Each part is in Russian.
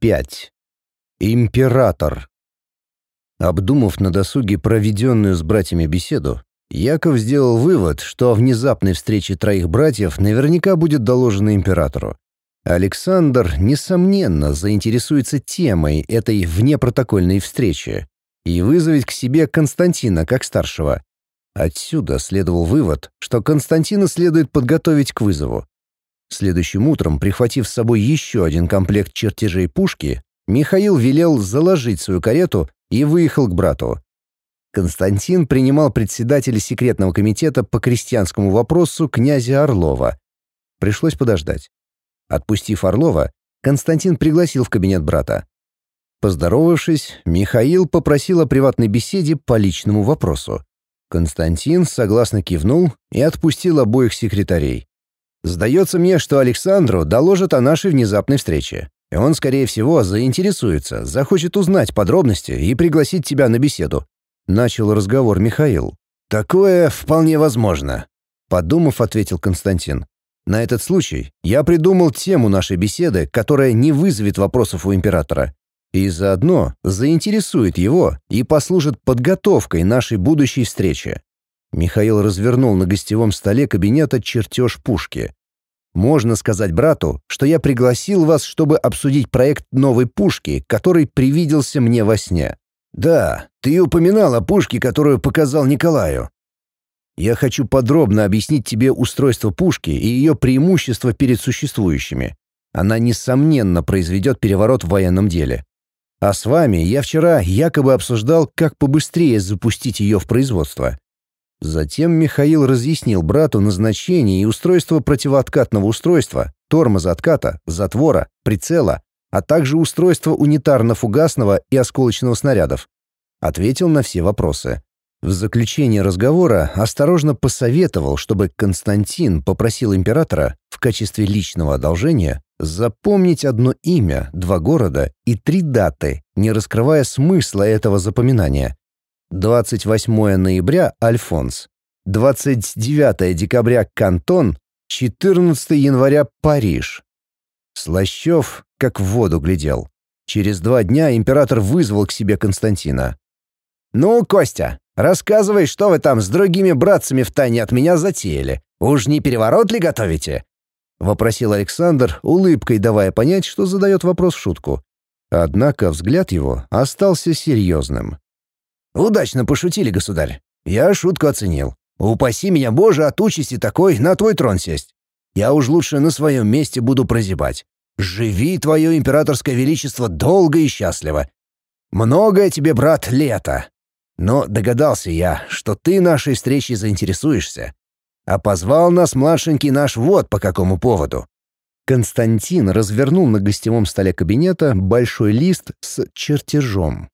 5. Император. Обдумав на досуге проведенную с братьями беседу, Яков сделал вывод, что о внезапной встрече троих братьев наверняка будет доложено императору. Александр, несомненно, заинтересуется темой этой внепротокольной встречи и вызовет к себе Константина как старшего. Отсюда следовал вывод, что Константина следует подготовить к вызову. Следующим утром, прихватив с собой еще один комплект чертежей пушки, Михаил велел заложить свою карету и выехал к брату. Константин принимал председателя секретного комитета по крестьянскому вопросу князя Орлова. Пришлось подождать. Отпустив Орлова, Константин пригласил в кабинет брата. Поздоровавшись, Михаил попросил о приватной беседе по личному вопросу. Константин согласно кивнул и отпустил обоих секретарей. Сдается мне, что Александру доложат о нашей внезапной встрече. И он, скорее всего, заинтересуется, захочет узнать подробности и пригласить тебя на беседу. Начал разговор Михаил. Такое вполне возможно. Подумав, ответил Константин. На этот случай я придумал тему нашей беседы, которая не вызовет вопросов у императора. И заодно заинтересует его и послужит подготовкой нашей будущей встречи. Михаил развернул на гостевом столе кабинета чертеж пушки. «Можно сказать брату, что я пригласил вас, чтобы обсудить проект новой пушки, который привиделся мне во сне». «Да, ты упоминал о пушке, которую показал Николаю». «Я хочу подробно объяснить тебе устройство пушки и ее преимущества перед существующими. Она, несомненно, произведет переворот в военном деле. А с вами я вчера якобы обсуждал, как побыстрее запустить ее в производство. Затем Михаил разъяснил брату назначение и устройство противооткатного устройства, тормоза отката, затвора, прицела, а также устройство унитарно-фугасного и осколочного снарядов. Ответил на все вопросы. В заключение разговора осторожно посоветовал, чтобы Константин попросил императора в качестве личного одолжения запомнить одно имя, два города и три даты, не раскрывая смысла этого запоминания. 28 ноября — Альфонс, 29 декабря — Кантон, 14 января — Париж. Слащев как в воду глядел. Через два дня император вызвал к себе Константина. «Ну, Костя, рассказывай, что вы там с другими братцами в тайне от меня затеяли. Уж не переворот ли готовите?» — вопросил Александр, улыбкой давая понять, что задает вопрос в шутку. Однако взгляд его остался серьезным. «Удачно пошутили, государь. Я шутку оценил. Упаси меня, Боже, от участи такой на твой трон сесть. Я уж лучше на своем месте буду прозябать. Живи, твое императорское величество, долго и счастливо. Многое тебе, брат, лето. Но догадался я, что ты нашей встречей заинтересуешься. А позвал нас младшенький наш вот по какому поводу». Константин развернул на гостевом столе кабинета большой лист с чертежом.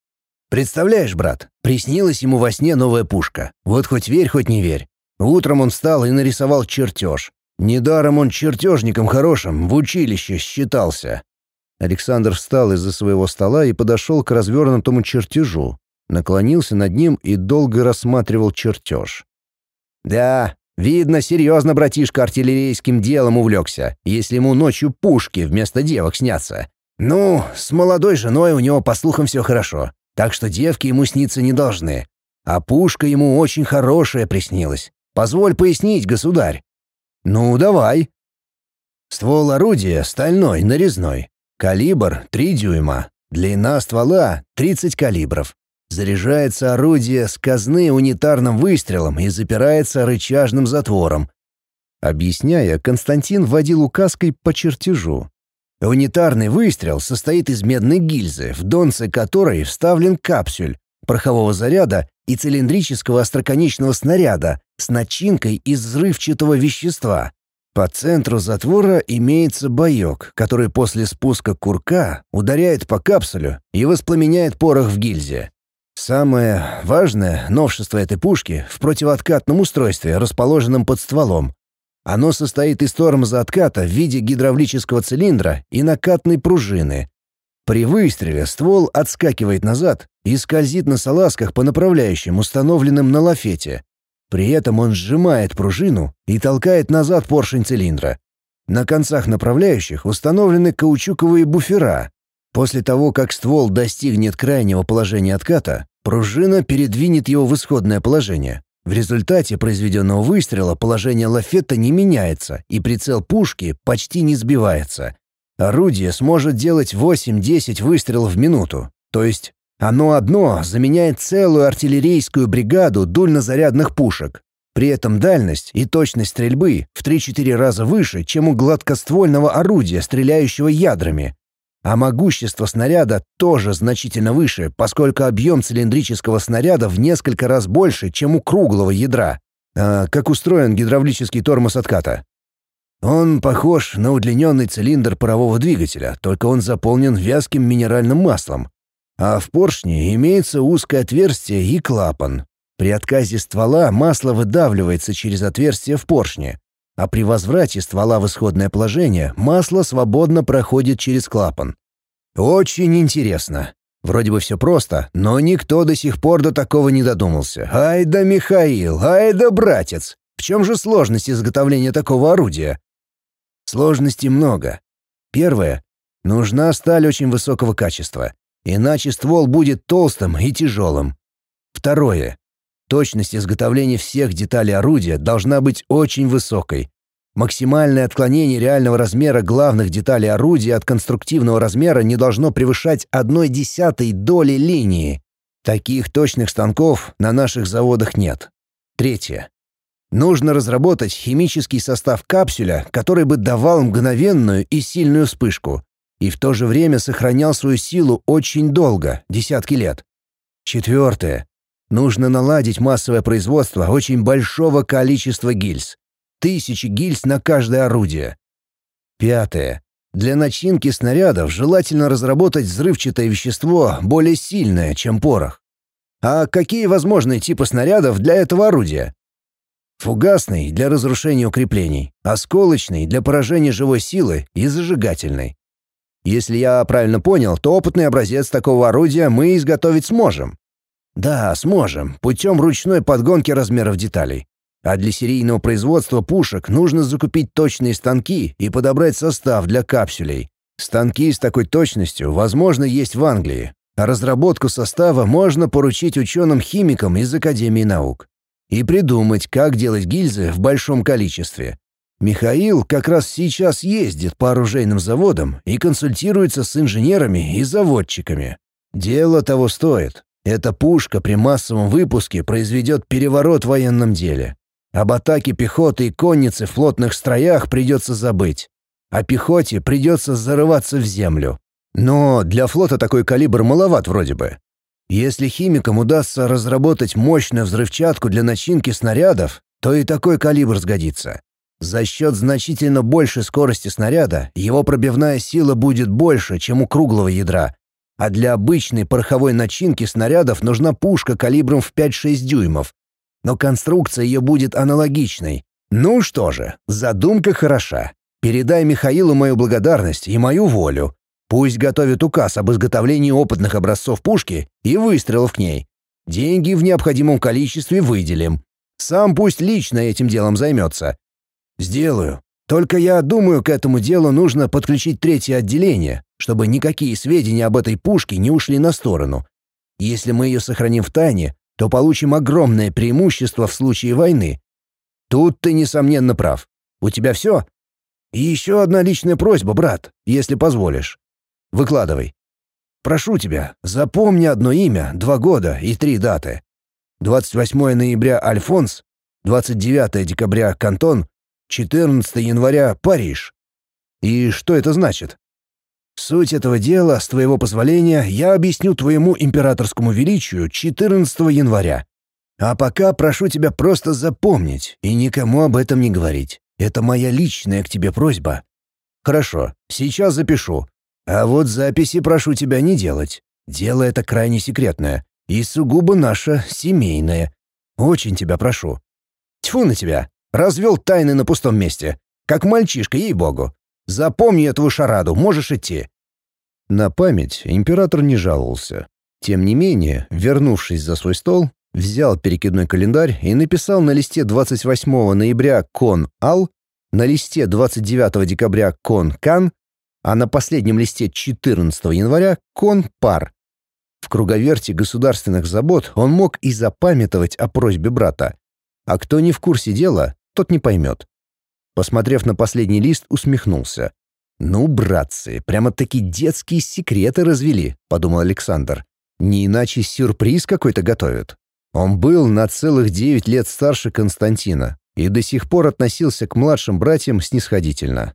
Представляешь, брат, приснилась ему во сне новая пушка. Вот хоть верь, хоть не верь. Утром он встал и нарисовал чертеж. Недаром он чертежником хорошим в училище считался. Александр встал из-за своего стола и подошел к развернутому чертежу, наклонился над ним и долго рассматривал чертеж. «Да, видно, серьезно братишка артиллерийским делом увлекся, если ему ночью пушки вместо девок снятся. Ну, с молодой женой у него, по слухам, все хорошо так что девки ему сниться не должны. А пушка ему очень хорошая приснилась. Позволь пояснить, государь. Ну, давай. Ствол орудия стальной, нарезной. Калибр 3 дюйма. Длина ствола 30 калибров. Заряжается орудие с казны унитарным выстрелом и запирается рычажным затвором. Объясняя, Константин водил указкой по чертежу. Унитарный выстрел состоит из медной гильзы, в донце которой вставлен капсюль, порохового заряда и цилиндрического остроконечного снаряда с начинкой из взрывчатого вещества. По центру затвора имеется боек, который после спуска курка ударяет по капсулю и воспламеняет порох в гильзе. Самое важное новшество этой пушки в противооткатном устройстве, расположенном под стволом, оно состоит из тормоза отката в виде гидравлического цилиндра и накатной пружины. При выстреле ствол отскакивает назад и скользит на салазках по направляющим, установленным на лафете. При этом он сжимает пружину и толкает назад поршень цилиндра. На концах направляющих установлены каучуковые буфера. После того, как ствол достигнет крайнего положения отката, пружина передвинет его в исходное положение. В результате произведенного выстрела положение лафета не меняется, и прицел пушки почти не сбивается. Орудие сможет делать 8-10 выстрелов в минуту, то есть оно одно заменяет целую артиллерийскую бригаду дульнозарядных пушек. При этом дальность и точность стрельбы в 3-4 раза выше, чем у гладкоствольного орудия, стреляющего ядрами. А могущество снаряда тоже значительно выше, поскольку объем цилиндрического снаряда в несколько раз больше, чем у круглого ядра. А как устроен гидравлический тормоз отката? Он похож на удлиненный цилиндр парового двигателя, только он заполнен вязким минеральным маслом. А в поршне имеется узкое отверстие и клапан. При отказе ствола масло выдавливается через отверстие в поршне, а при возврате ствола в исходное положение масло свободно проходит через клапан. Очень интересно. Вроде бы все просто, но никто до сих пор до такого не додумался. Ай да Михаил, ай да братец! В чем же сложность изготовления такого орудия? Сложностей много. Первое. Нужна сталь очень высокого качества, иначе ствол будет толстым и тяжелым. Второе. Точность изготовления всех деталей орудия должна быть очень высокой. Максимальное отклонение реального размера главных деталей орудия от конструктивного размера не должно превышать одной десятой доли линии. Таких точных станков на наших заводах нет. Третье. Нужно разработать химический состав капсуля, который бы давал мгновенную и сильную вспышку, и в то же время сохранял свою силу очень долго, десятки лет. Четвертое. Нужно наладить массовое производство очень большого количества гильз. Тысячи гильз на каждое орудие. Пятое. Для начинки снарядов желательно разработать взрывчатое вещество более сильное, чем порох. А какие возможные типы снарядов для этого орудия? Фугасный — для разрушения укреплений, осколочный — для поражения живой силы и зажигательный. Если я правильно понял, то опытный образец такого орудия мы изготовить сможем. Да, сможем, путем ручной подгонки размеров деталей. А для серийного производства пушек нужно закупить точные станки и подобрать состав для капсулей. Станки с такой точностью, возможно, есть в Англии, а разработку состава можно поручить ученым-химикам из Академии наук. И придумать, как делать гильзы в большом количестве. Михаил как раз сейчас ездит по оружейным заводам и консультируется с инженерами и заводчиками. Дело того стоит. Эта пушка при массовом выпуске произведет переворот в военном деле. Об атаке пехоты и конницы в плотных строях придется забыть. А пехоте придется зарываться в землю. Но для флота такой калибр маловат вроде бы. Если химикам удастся разработать мощную взрывчатку для начинки снарядов, то и такой калибр сгодится. За счет значительно большей скорости снаряда его пробивная сила будет больше, чем у круглого ядра, а для обычной пороховой начинки снарядов нужна пушка калибром в 5-6 дюймов. Но конструкция ее будет аналогичной. Ну что же, задумка хороша. Передай Михаилу мою благодарность и мою волю. Пусть готовит указ об изготовлении опытных образцов пушки и выстрелов к ней. Деньги в необходимом количестве выделим. Сам пусть лично этим делом займется. Сделаю. Только я думаю, к этому делу нужно подключить третье отделение, чтобы никакие сведения об этой пушке не ушли на сторону. Если мы ее сохраним в тайне, то получим огромное преимущество в случае войны. Тут ты, несомненно, прав. У тебя все? И еще одна личная просьба, брат, если позволишь. Выкладывай. Прошу тебя, запомни одно имя, два года и три даты. 28 ноября — Альфонс, 29 декабря — Кантон, 14 января — Париж. И что это значит? Суть этого дела, с твоего позволения, я объясню твоему императорскому величию 14 января. А пока прошу тебя просто запомнить и никому об этом не говорить. Это моя личная к тебе просьба. Хорошо, сейчас запишу. А вот записи прошу тебя не делать. Дело это крайне секретное и сугубо наше семейное. Очень тебя прошу. Тьфу на тебя. Развел тайны на пустом месте. Как мальчишка, ей-богу. Запомни эту шараду, можешь идти». На память император не жаловался. Тем не менее, вернувшись за свой стол, взял перекидной календарь и написал на листе 28 ноября «Кон Ал», на листе 29 декабря «Кон Кан», а на последнем листе 14 января — кон-пар. В круговерте государственных забот он мог и запамятовать о просьбе брата. А кто не в курсе дела, тот не поймет. Посмотрев на последний лист, усмехнулся. «Ну, братцы, прямо-таки детские секреты развели», — подумал Александр. «Не иначе сюрприз какой-то готовят». Он был на целых девять лет старше Константина и до сих пор относился к младшим братьям снисходительно.